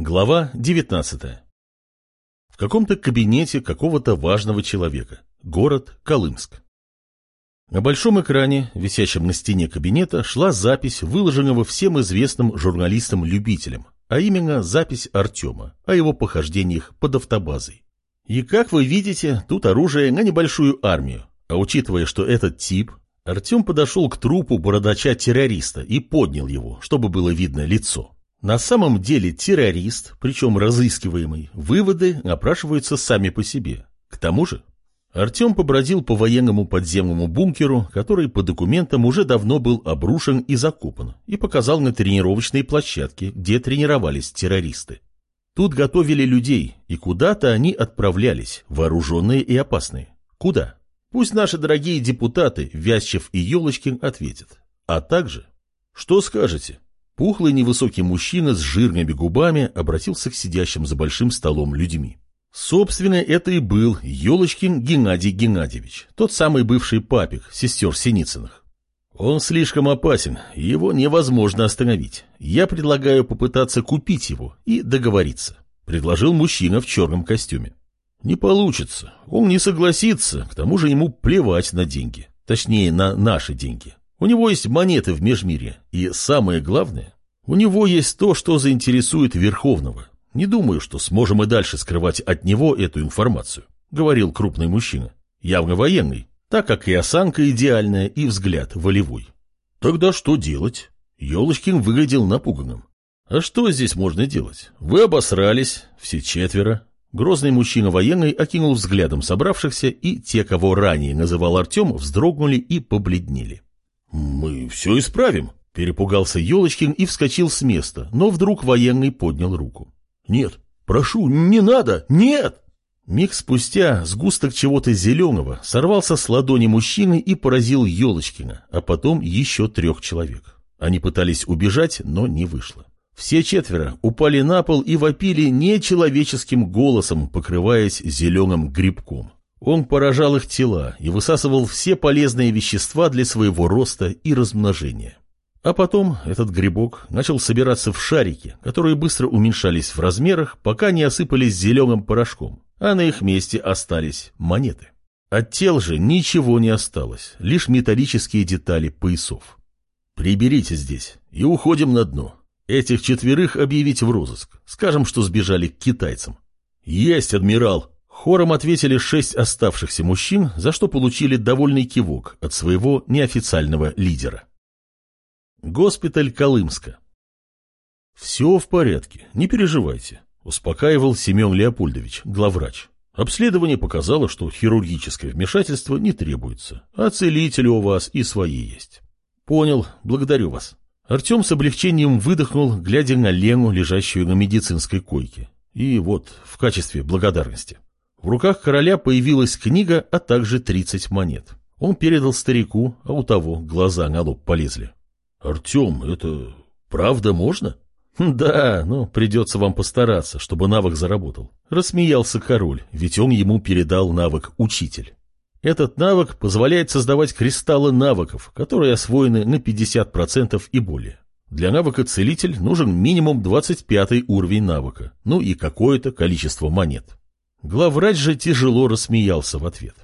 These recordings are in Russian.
Глава 19. В каком-то кабинете какого-то важного человека. Город Колымск. На большом экране, висящем на стене кабинета, шла запись, выложенного всем известным журналистам-любителям, а именно запись Артема о его похождениях под автобазой. И как вы видите, тут оружие на небольшую армию, а учитывая, что этот тип, Артем подошел к трупу бородача-террориста и поднял его, чтобы было видно лицо. На самом деле террорист, причем разыскиваемый, выводы опрашиваются сами по себе. К тому же Артем побродил по военному подземному бункеру, который по документам уже давно был обрушен и закопан, и показал на тренировочной площадке, где тренировались террористы. Тут готовили людей, и куда-то они отправлялись, вооруженные и опасные. Куда? Пусть наши дорогие депутаты, Вязчев и Елочкин, ответят. А также, что скажете? Пухлый невысокий мужчина с жирными губами обратился к сидящим за большим столом людьми. Собственно, это и был Елочкин Геннадий Геннадьевич, тот самый бывший папик сестер Синицыных. Он слишком опасен, его невозможно остановить. Я предлагаю попытаться купить его и договориться, предложил мужчина в черном костюме. Не получится, он не согласится, к тому же ему плевать на деньги, точнее на наши деньги. У него есть монеты в Межмире, и самое главное, у него есть то, что заинтересует Верховного. Не думаю, что сможем и дальше скрывать от него эту информацию, говорил крупный мужчина, явно военный, так как и осанка идеальная, и взгляд волевой. Тогда что делать? Елочкин выглядел напуганным. А что здесь можно делать? Вы обосрались, все четверо. Грозный мужчина военный окинул взглядом собравшихся, и те, кого ранее называл Артем, вздрогнули и побледнели. «Мы все исправим», — перепугался Елочкин и вскочил с места, но вдруг военный поднял руку. «Нет, прошу, не надо, нет!» Миг спустя сгусток чего-то зеленого сорвался с ладони мужчины и поразил Елочкина, а потом еще трех человек. Они пытались убежать, но не вышло. Все четверо упали на пол и вопили нечеловеческим голосом, покрываясь зеленым грибком. Он поражал их тела и высасывал все полезные вещества для своего роста и размножения. А потом этот грибок начал собираться в шарики, которые быстро уменьшались в размерах, пока не осыпались зеленым порошком, а на их месте остались монеты. От тел же ничего не осталось, лишь металлические детали поясов. «Приберите здесь и уходим на дно. Этих четверых объявить в розыск. Скажем, что сбежали к китайцам». «Есть, адмирал!» Хором ответили шесть оставшихся мужчин, за что получили довольный кивок от своего неофициального лидера. Госпиталь Колымска. «Все в порядке, не переживайте», – успокаивал Семен Леопольдович, главврач. Обследование показало, что хирургическое вмешательство не требуется, а целители у вас и свои есть. Понял, благодарю вас. Артем с облегчением выдохнул, глядя на Лену, лежащую на медицинской койке. И вот, в качестве благодарности. В руках короля появилась книга, а также 30 монет. Он передал старику, а у того глаза на лоб полезли. — Артем, это правда можно? — Да, но придется вам постараться, чтобы навык заработал. Рассмеялся король, ведь он ему передал навык «Учитель». Этот навык позволяет создавать кристаллы навыков, которые освоены на 50% и более. Для навыка «Целитель» нужен минимум 25 уровень навыка, ну и какое-то количество монет. Главврач же тяжело рассмеялся в ответ.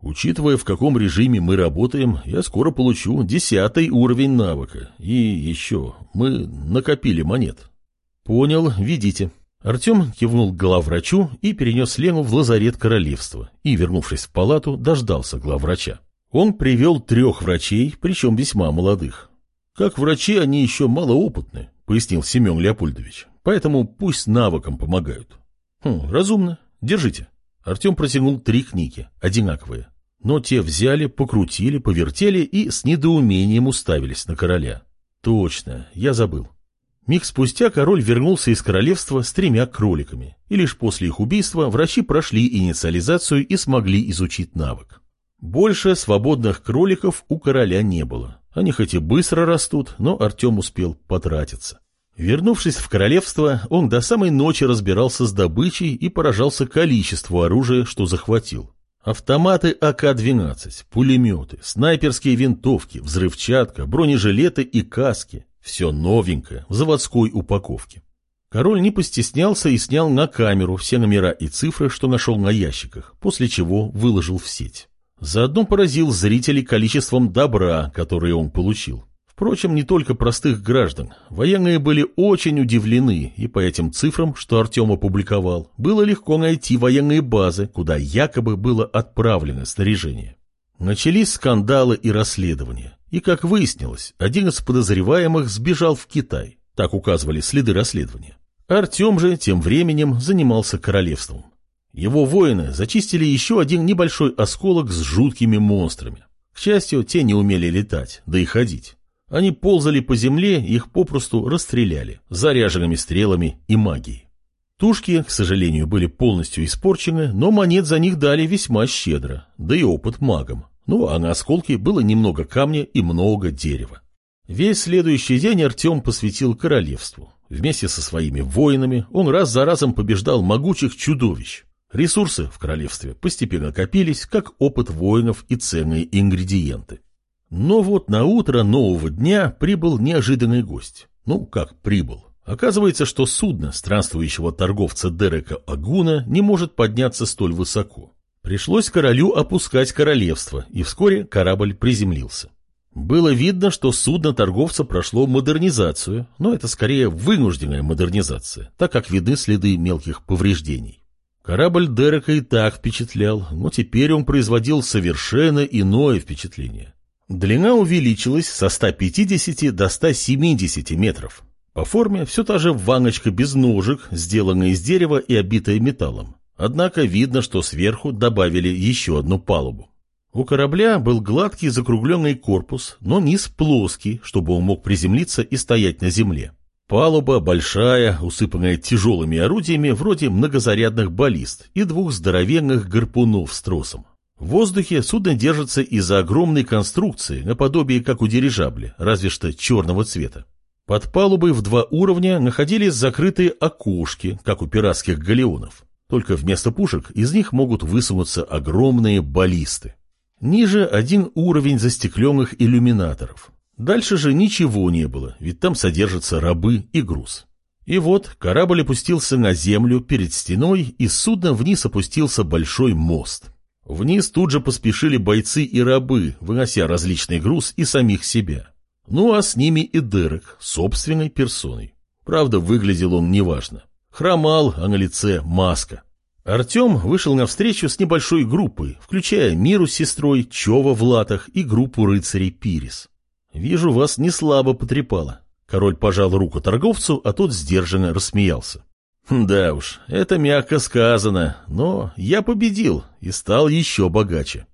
Учитывая, в каком режиме мы работаем, я скоро получу десятый уровень навыка. И еще, мы накопили монет. Понял, видите. Артем кивнул главврачу и перенес Лену в лазарет королевства. И, вернувшись в палату, дождался главврача. Он привел трех врачей, причем весьма молодых. Как врачи они еще малоопытны, пояснил Семен Леопольдович. Поэтому пусть навыкам помогают. Хм, разумно. Держите. Артем протянул три книги, одинаковые. Но те взяли, покрутили, повертели и с недоумением уставились на короля. Точно, я забыл. Миг спустя король вернулся из королевства с тремя кроликами, и лишь после их убийства врачи прошли инициализацию и смогли изучить навык. Больше свободных кроликов у короля не было. Они хоть и быстро растут, но Артем успел потратиться. Вернувшись в королевство, он до самой ночи разбирался с добычей и поражался количеству оружия, что захватил. Автоматы АК-12, пулеметы, снайперские винтовки, взрывчатка, бронежилеты и каски. Все новенькое, в заводской упаковке. Король не постеснялся и снял на камеру все номера и цифры, что нашел на ящиках, после чего выложил в сеть. Заодно поразил зрителей количеством добра, которое он получил. Впрочем, не только простых граждан. Военные были очень удивлены, и по этим цифрам, что Артем опубликовал, было легко найти военные базы, куда якобы было отправлено снаряжение. Начались скандалы и расследования. И, как выяснилось, один из подозреваемых сбежал в Китай. Так указывали следы расследования. Артем же тем временем занимался королевством. Его воины зачистили еще один небольшой осколок с жуткими монстрами. К счастью, те не умели летать, да и ходить. Они ползали по земле, их попросту расстреляли, заряженными стрелами и магией. Тушки, к сожалению, были полностью испорчены, но монет за них дали весьма щедро, да и опыт магам. Ну, а на осколке было немного камня и много дерева. Весь следующий день Артем посвятил королевству. Вместе со своими воинами он раз за разом побеждал могучих чудовищ. Ресурсы в королевстве постепенно копились, как опыт воинов и ценные ингредиенты. Но вот на утро нового дня прибыл неожиданный гость. Ну, как прибыл? Оказывается, что судно странствующего торговца Дерека Агуна не может подняться столь высоко. Пришлось королю опускать королевство, и вскоре корабль приземлился. Было видно, что судно торговца прошло модернизацию, но это скорее вынужденная модернизация, так как видны следы мелких повреждений. Корабль Дерека и так впечатлял, но теперь он производил совершенно иное впечатление. Длина увеличилась со 150 до 170 метров. По форме все та же ваночка без ножек, сделанная из дерева и обитая металлом. Однако видно, что сверху добавили еще одну палубу. У корабля был гладкий закругленный корпус, но низ плоский, чтобы он мог приземлиться и стоять на земле. Палуба большая, усыпанная тяжелыми орудиями вроде многозарядных баллист и двух здоровенных гарпунов с тросом. В воздухе судно держится из-за огромной конструкции, наподобие как у дирижабля, разве что черного цвета. Под палубой в два уровня находились закрытые окошки, как у пиратских галеонов. Только вместо пушек из них могут высунуться огромные баллисты. Ниже один уровень застекленных иллюминаторов. Дальше же ничего не было, ведь там содержатся рабы и груз. И вот корабль опустился на землю перед стеной, и с судна вниз опустился большой мост – Вниз тут же поспешили бойцы и рабы, вынося различный груз и самих себя. Ну а с ними и Дерек, собственной персоной. Правда, выглядел он неважно. Хромал, а на лице маска. Артем вышел навстречу с небольшой группой, включая Миру с сестрой, Чова в латах и группу рыцарей Пирис. «Вижу, вас не слабо потрепало». Король пожал руку торговцу, а тот сдержанно рассмеялся. Да уж, это мягко сказано, но я победил и стал еще богаче.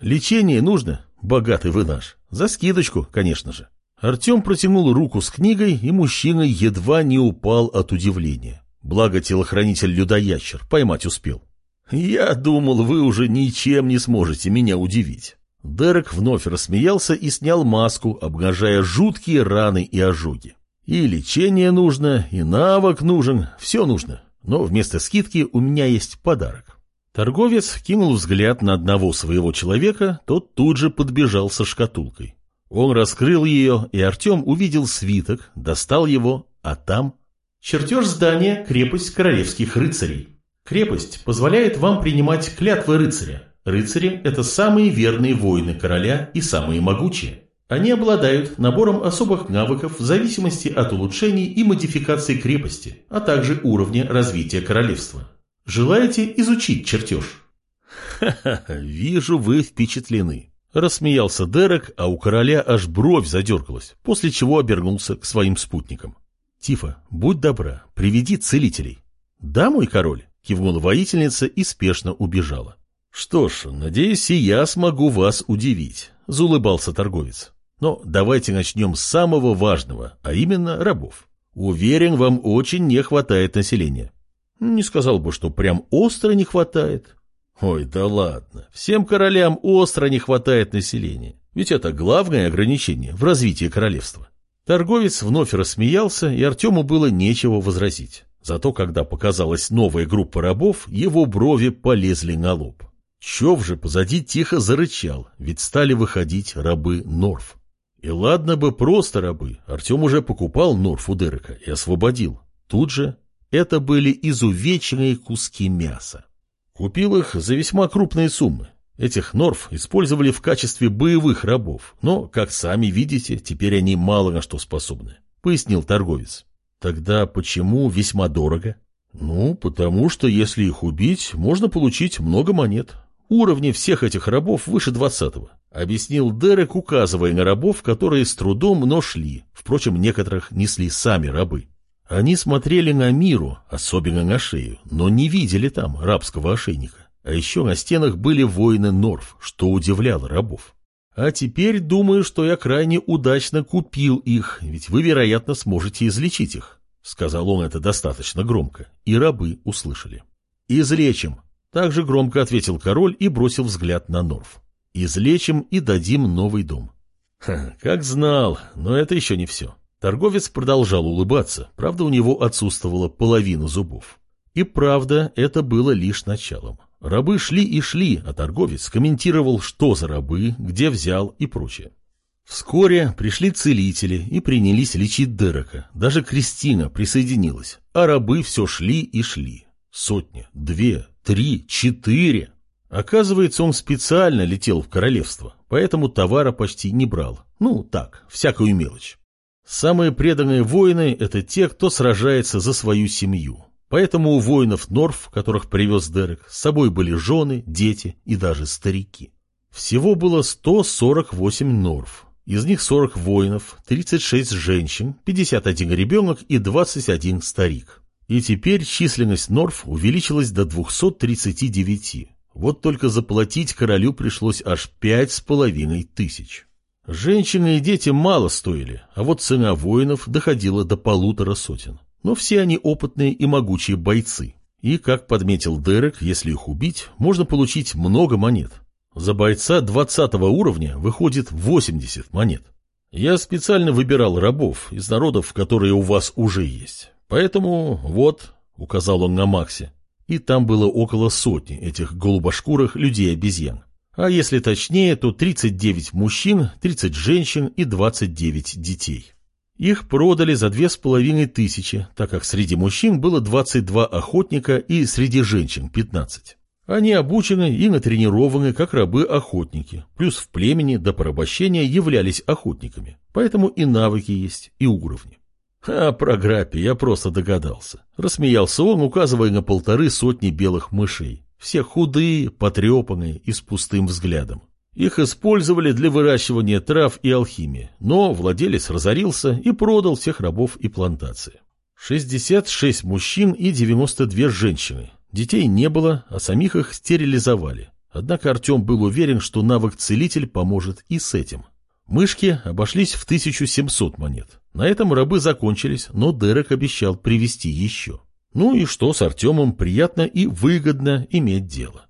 Лечение нужно, богатый вы наш, за скидочку, конечно же. Артем протянул руку с книгой, и мужчина едва не упал от удивления. Благо телохранитель-людоящер поймать успел. «Я думал, вы уже ничем не сможете меня удивить». Дерек вновь рассмеялся и снял маску, обнажая жуткие раны и ожоги. И лечение нужно, и навык нужен, все нужно. Но вместо скидки у меня есть подарок. Торговец кинул взгляд на одного своего человека, тот тут же подбежал со шкатулкой. Он раскрыл ее, и Артем увидел свиток, достал его, а там... Чертеж здания «Крепость королевских рыцарей». Крепость позволяет вам принимать клятвы рыцаря. Рыцари – это самые верные воины короля и самые могучие. Они обладают набором особых навыков в зависимости от улучшений и модификаций крепости, а также уровня развития королевства. Желаете изучить чертеж? «Ха-ха, вижу, вы впечатлены», – рассмеялся Дерек, а у короля аж бровь задергалась, после чего обернулся к своим спутникам. «Тифа, будь добра, приведи целителей». «Да, мой король», – кивнула воительница и спешно убежала. «Что ж, надеюсь, и я смогу вас удивить», – заулыбался торговец. Но давайте начнем с самого важного, а именно рабов. Уверен, вам очень не хватает населения. Не сказал бы, что прям остро не хватает. Ой, да ладно, всем королям остро не хватает населения. Ведь это главное ограничение в развитии королевства. Торговец вновь рассмеялся, и Артему было нечего возразить. Зато когда показалась новая группа рабов, его брови полезли на лоб. Чов же позади тихо зарычал, ведь стали выходить рабы Норф. И ладно бы просто рабы, Артем уже покупал Норф у Дерека и освободил. Тут же это были изувеченные куски мяса. Купил их за весьма крупные суммы. Этих норф использовали в качестве боевых рабов, но, как сами видите, теперь они мало на что способны, пояснил торговец. Тогда почему весьма дорого? Ну, потому что если их убить, можно получить много монет. Уровни всех этих рабов выше двадцатого. Объяснил Дерек, указывая на рабов, которые с трудом, но шли. Впрочем, некоторых несли сами рабы. Они смотрели на миру, особенно на шею, но не видели там рабского ошейника. А еще на стенах были воины Норф, что удивляло рабов. А теперь думаю, что я крайне удачно купил их, ведь вы, вероятно, сможете излечить их. Сказал он это достаточно громко, и рабы услышали. «Излечим!» — также громко ответил король и бросил взгляд на Норф. «Излечим и дадим новый дом». Ха, как знал, но это еще не все. Торговец продолжал улыбаться, правда, у него отсутствовала половина зубов. И правда, это было лишь началом. Рабы шли и шли, а торговец комментировал, что за рабы, где взял и прочее. Вскоре пришли целители и принялись лечить Дерека. Даже Кристина присоединилась, а рабы все шли и шли. Сотни, две, три, четыре. Оказывается, он специально летел в королевство, поэтому товара почти не брал. Ну, так, всякую мелочь. Самые преданные воины – это те, кто сражается за свою семью. Поэтому у воинов Норф, которых привез Дерек, с собой были жены, дети и даже старики. Всего было 148 Норф. Из них 40 воинов, 36 женщин, 51 ребенок и 21 старик. И теперь численность Норф увеличилась до 239. Вот только заплатить королю пришлось аж пять с половиной тысяч. Женщины и дети мало стоили, а вот цена воинов доходила до полутора сотен но все они опытные и могучие бойцы. И, как подметил Дерек, если их убить, можно получить много монет. За бойца 20 уровня выходит 80 монет. Я специально выбирал рабов из народов, которые у вас уже есть. Поэтому вот, указал он на Максе, и там было около сотни этих голубошкурых людей-обезьян. А если точнее, то 39 мужчин, 30 женщин и 29 детей. Их продали за две с половиной тысячи, так как среди мужчин было 22 охотника и среди женщин 15. Они обучены и натренированы как рабы-охотники, плюс в племени до порабощения являлись охотниками, поэтому и навыки есть, и уровни. А про Граппи я просто догадался. Рассмеялся он, указывая на полторы сотни белых мышей. Все худые, потрепанные и с пустым взглядом. Их использовали для выращивания трав и алхимии, но владелец разорился и продал всех рабов и плантации. 66 мужчин и 92 женщины. Детей не было, а самих их стерилизовали. Однако Артем был уверен, что навык-целитель поможет и с этим. Мышки обошлись в 1700 монет. На этом рабы закончились, но Дерек обещал привезти еще. Ну и что с Артемом приятно и выгодно иметь дело.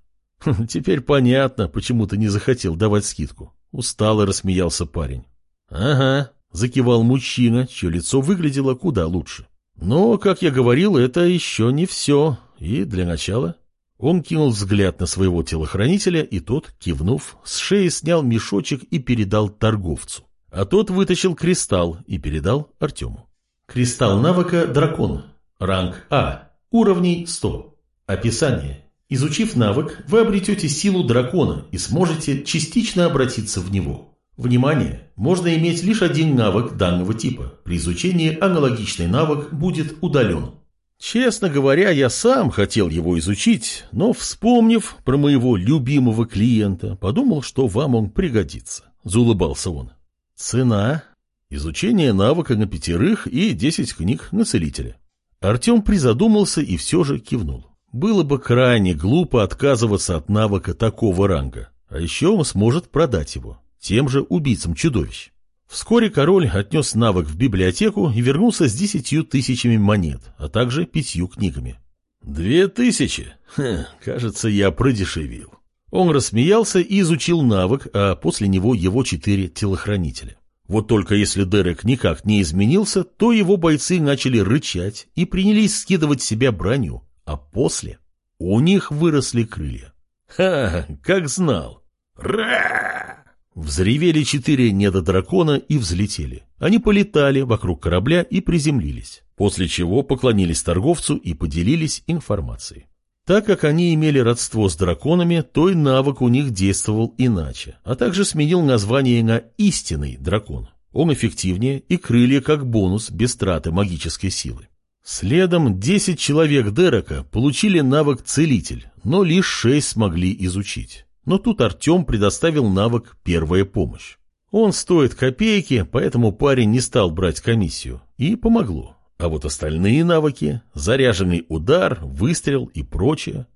Теперь понятно, почему ты не захотел давать скидку. Устало рассмеялся парень. Ага, закивал мужчина, чье лицо выглядело куда лучше. Но, как я говорил, это еще не все. И для начала он кинул взгляд на своего телохранителя, и тот, кивнув, с шеи снял мешочек и передал торговцу. А тот вытащил кристалл и передал Артему. Кристалл навыка дракон. Ранг А. Уровней 100. Описание. Изучив навык, вы обретете силу дракона и сможете частично обратиться в него. Внимание! Можно иметь лишь один навык данного типа. При изучении аналогичный навык будет удален. Честно говоря, я сам хотел его изучить, но, вспомнив про моего любимого клиента, подумал, что вам он пригодится. Заулыбался он. Цена? Изучение навыка на пятерых и десять книг на целителя. Артем призадумался и все же кивнул. Было бы крайне глупо отказываться от навыка такого ранга, а еще он сможет продать его тем же убийцам чудовищ. Вскоре король отнес навык в библиотеку и вернулся с десятью тысячами монет, а также пятью книгами. «Две тысячи? Ха, кажется, я продешевил». Он рассмеялся и изучил навык, а после него его четыре телохранителя. Вот только если Дерек никак не изменился, то его бойцы начали рычать и принялись скидывать с себя броню, а после у них выросли крылья. Ха, как знал. Ра! Взревели четыре недодракона и взлетели. Они полетали вокруг корабля и приземлились. после чего поклонились торговцу и поделились информацией. Так как они имели родство с драконами, то и навык у них действовал иначе, а также сменил название на «истинный дракон». Он эффективнее и крылья как бонус без траты магической силы. Следом 10 человек Дерека получили навык «Целитель», но лишь 6 смогли изучить. Но тут Артем предоставил навык «Первая помощь». Он стоит копейки, поэтому парень не стал брать комиссию. И помогло. А вот остальные навыки – заряженный удар, выстрел и прочее.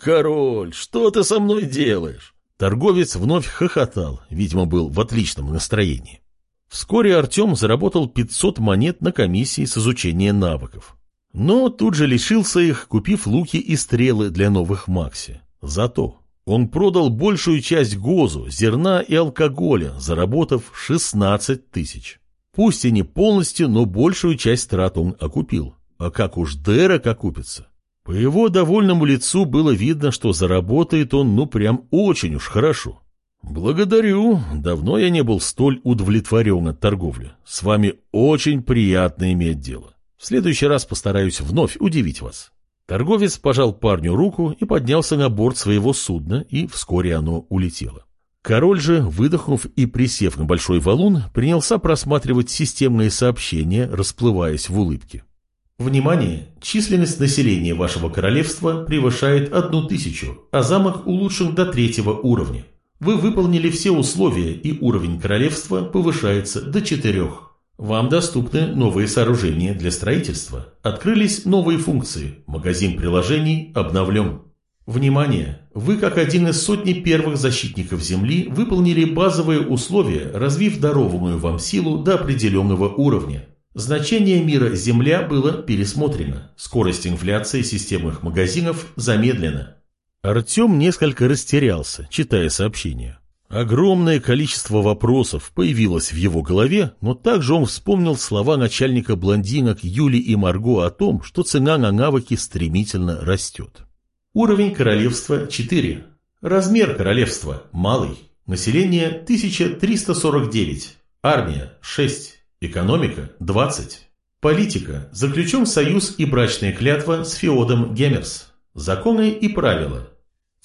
«Король, что ты со мной делаешь?» Торговец вновь хохотал, видимо, был в отличном настроении. Вскоре Артем заработал 500 монет на комиссии с изучения навыков. Но тут же лишился их, купив луки и стрелы для новых Макси. Зато он продал большую часть гозу, зерна и алкоголя, заработав 16 тысяч. Пусть и не полностью, но большую часть трат он окупил. А как уж Дерек окупится? По его довольному лицу было видно, что заработает он ну прям очень уж хорошо. «Благодарю. Давно я не был столь удовлетворен от торговли. С вами очень приятно иметь дело. В следующий раз постараюсь вновь удивить вас». Торговец пожал парню руку и поднялся на борт своего судна, и вскоре оно улетело. Король же, выдохнув и присев на большой валун, принялся просматривать системные сообщения, расплываясь в улыбке. Внимание! Численность населения вашего королевства превышает одну тысячу, а замок улучшен до третьего уровня. Вы выполнили все условия, и уровень королевства повышается до четырех. Вам доступны новые сооружения для строительства. Открылись новые функции. Магазин приложений обновлен. Внимание! Вы, как один из сотни первых защитников Земли, выполнили базовые условия, развив дарованную вам силу до определенного уровня. Значение мира Земля было пересмотрено. Скорость инфляции системных магазинов замедлена. Артем несколько растерялся, читая сообщение. Огромное количество вопросов появилось в его голове, но также он вспомнил слова начальника блондинок Юли и Марго о том, что цена на навыки стремительно растет. Уровень королевства 4. Размер королевства малый. Население 1349. Армия 6. Экономика 20. Политика. Заключен союз и брачная клятва с Феодом Геммерс. Законы и правила.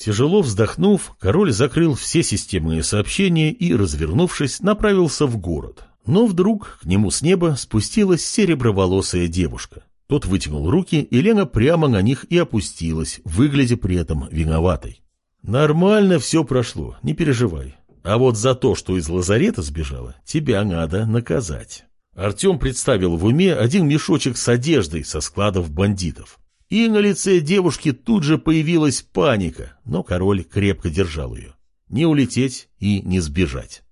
Тяжело вздохнув, король закрыл все системные сообщения и, развернувшись, направился в город. Но вдруг к нему с неба спустилась сереброволосая девушка. Тот вытянул руки, и Лена прямо на них и опустилась, выглядя при этом виноватой. «Нормально все прошло, не переживай. А вот за то, что из лазарета сбежала, тебя надо наказать». Артем представил в уме один мешочек с одеждой со складов бандитов. И на лице девушки тут же появилась паника, но король крепко держал ее. Не улететь и не сбежать.